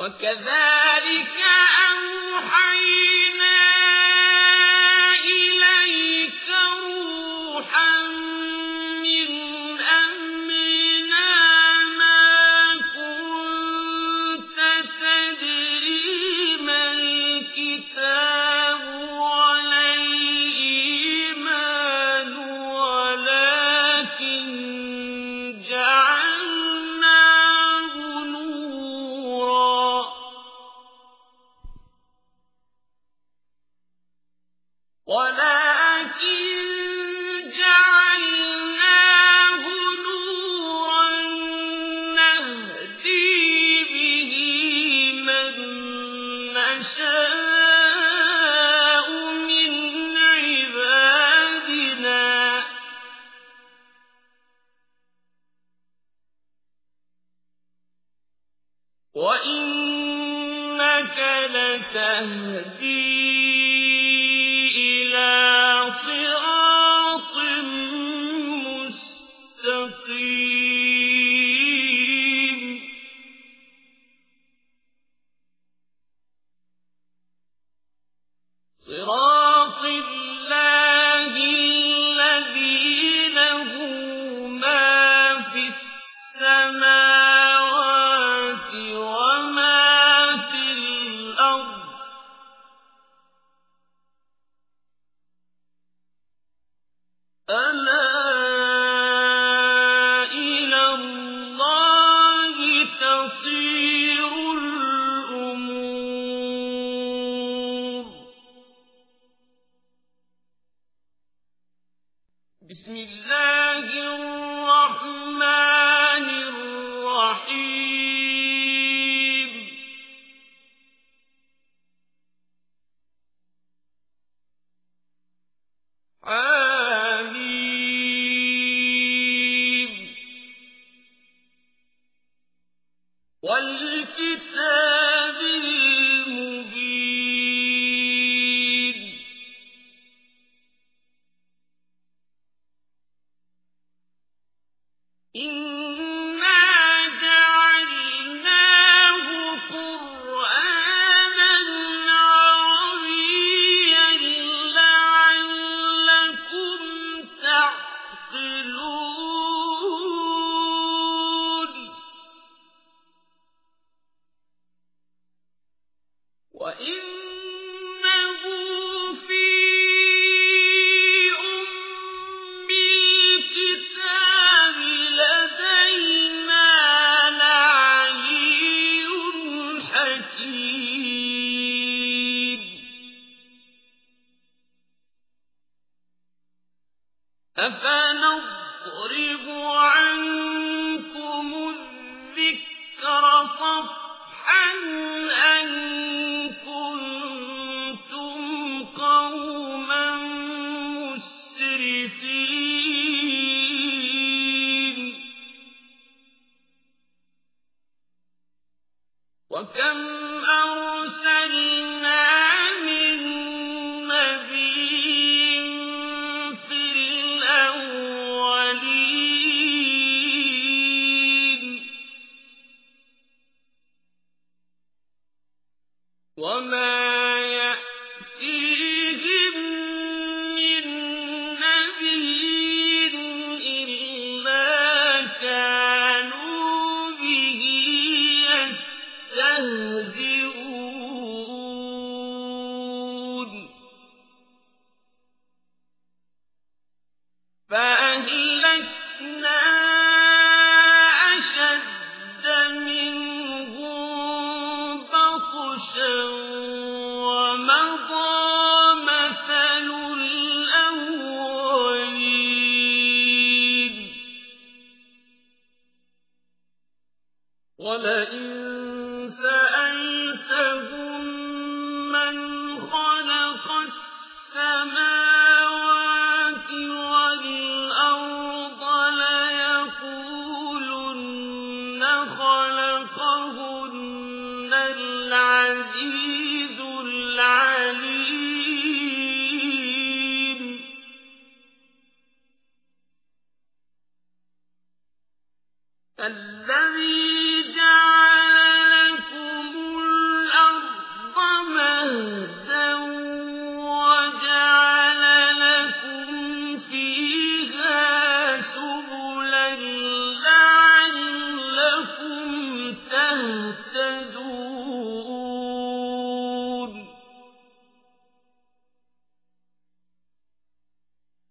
وكذلك أوحينا وإنك لتهدي بسم الله الرحمن إن أليم أفنضرب عنكم الذكر صفحا أن كنتم قوما مسرفين وكم وما ولئن سألتهم من خلق السماوات والأرض ليقولن خلقهن العزيز العليم. الذي